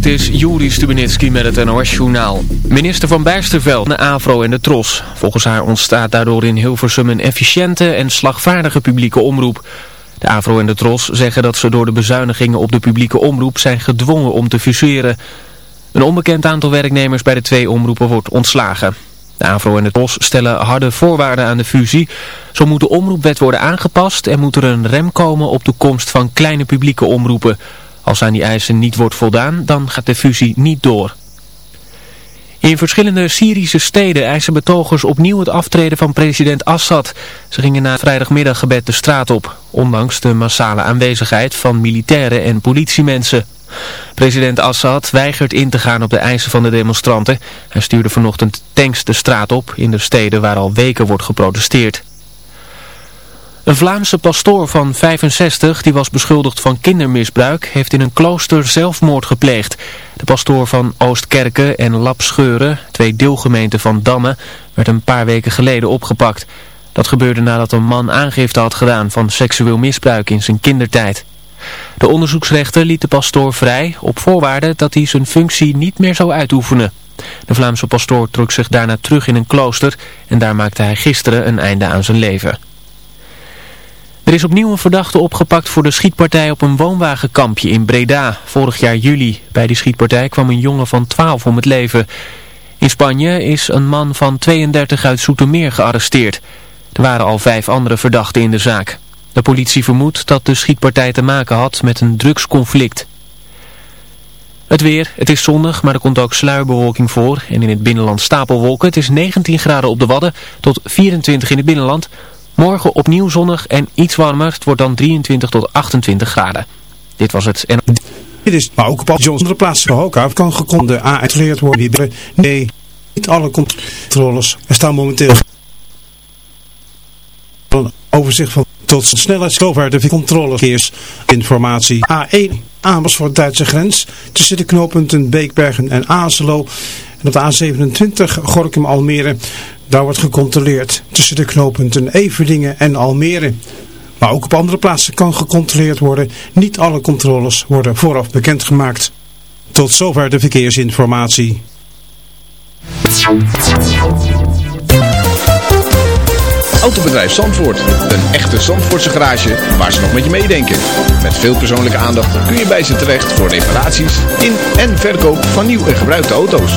dit is Juri Stubenitski met het NOS-journaal. Minister van Bijsterveld, de AVRO en de TROS. Volgens haar ontstaat daardoor in Hilversum een efficiënte en slagvaardige publieke omroep. De AVRO en de TROS zeggen dat ze door de bezuinigingen op de publieke omroep zijn gedwongen om te fuseren. Een onbekend aantal werknemers bij de twee omroepen wordt ontslagen. De AVRO en de TROS stellen harde voorwaarden aan de fusie. Zo moet de omroepwet worden aangepast en moet er een rem komen op de komst van kleine publieke omroepen... Als aan die eisen niet wordt voldaan, dan gaat de fusie niet door. In verschillende Syrische steden eisen betogers opnieuw het aftreden van president Assad. Ze gingen na vrijdagmiddaggebed de straat op, ondanks de massale aanwezigheid van militairen en politiemensen. President Assad weigert in te gaan op de eisen van de demonstranten. Hij stuurde vanochtend tanks de straat op in de steden waar al weken wordt geprotesteerd. Een Vlaamse pastoor van 65, die was beschuldigd van kindermisbruik, heeft in een klooster zelfmoord gepleegd. De pastoor van Oostkerken en Lapscheuren, twee deelgemeenten van Damme, werd een paar weken geleden opgepakt. Dat gebeurde nadat een man aangifte had gedaan van seksueel misbruik in zijn kindertijd. De onderzoeksrechter liet de pastoor vrij op voorwaarde dat hij zijn functie niet meer zou uitoefenen. De Vlaamse pastoor trok zich daarna terug in een klooster en daar maakte hij gisteren een einde aan zijn leven. Er is opnieuw een verdachte opgepakt voor de schietpartij op een woonwagenkampje in Breda, vorig jaar juli. Bij die schietpartij kwam een jongen van 12 om het leven. In Spanje is een man van 32 uit Soetermeer gearresteerd. Er waren al vijf andere verdachten in de zaak. De politie vermoedt dat de schietpartij te maken had met een drugsconflict. Het weer, het is zonnig, maar er komt ook sluierbewolking voor en in het binnenland stapelwolken. Het is 19 graden op de Wadden tot 24 in het binnenland. Morgen opnieuw zonnig en iets warmer. Het wordt dan 23 tot 28 graden. Dit was het. Dit is maar ook op andere plaatsen van Hoka kan gekonde A uitgeleerd worden. Nee, niet alle controles. Er staan momenteel overzicht van tot snelheid zover de controlekeers informatie A1 Amersfoort Duitse grens tussen de knooppunten Beekbergen en Azelo en de A27 Gorkum Almere daar wordt gecontroleerd tussen de knooppunten Everdingen en Almere. Maar ook op andere plaatsen kan gecontroleerd worden. Niet alle controles worden vooraf bekendgemaakt. Tot zover de verkeersinformatie. Autobedrijf Zandvoort. Een echte Zandvoortse garage waar ze nog met je meedenken. Met veel persoonlijke aandacht kun je bij ze terecht voor reparaties in en verkoop van nieuw en gebruikte auto's.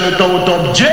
to, to objet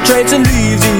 penetrates and leaves you.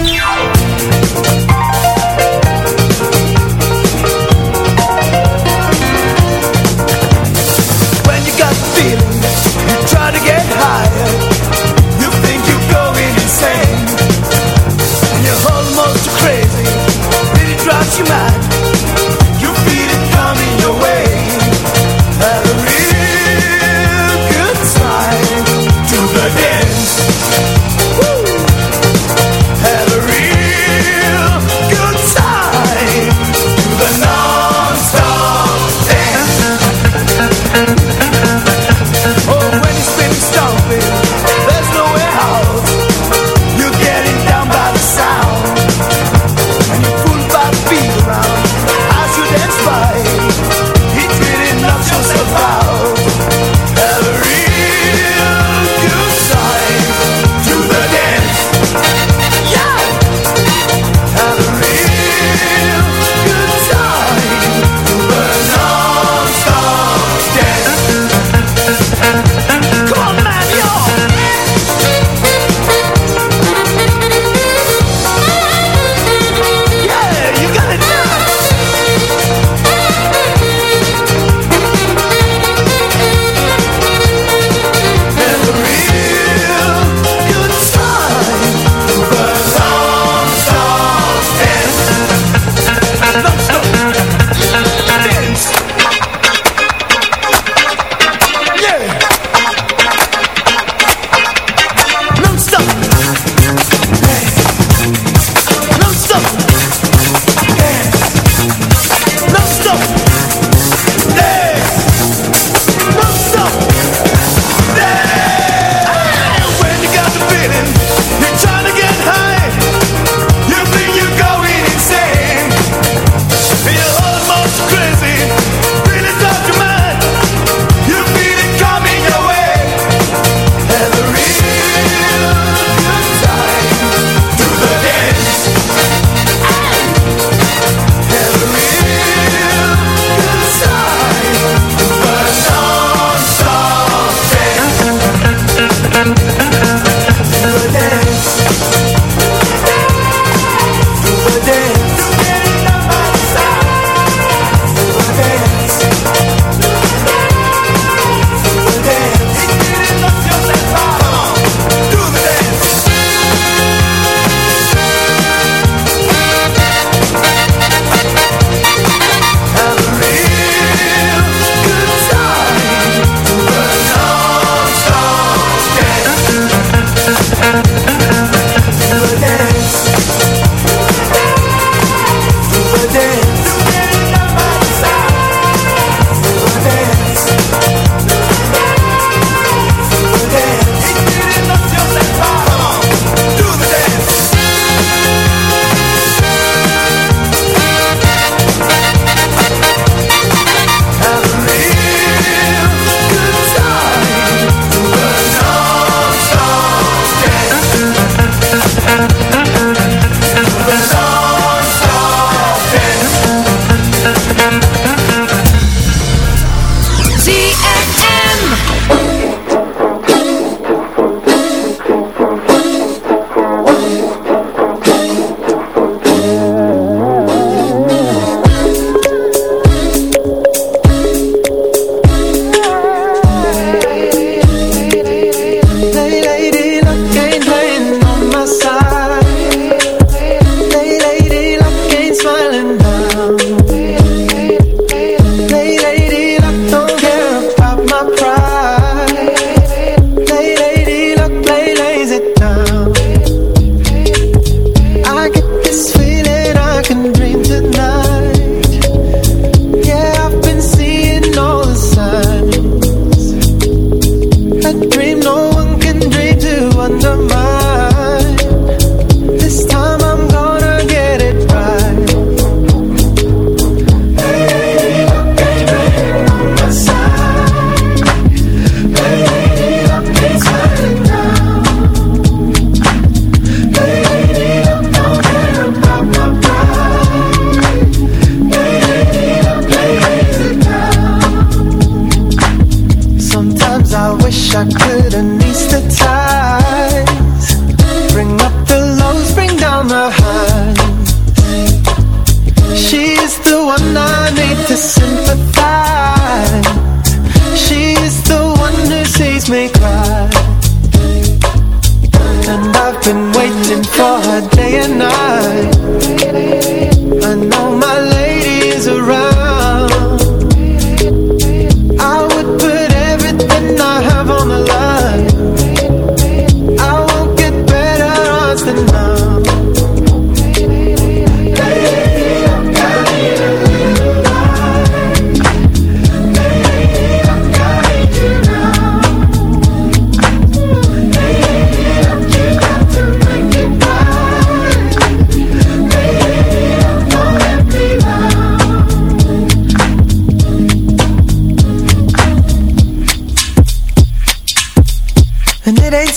nothing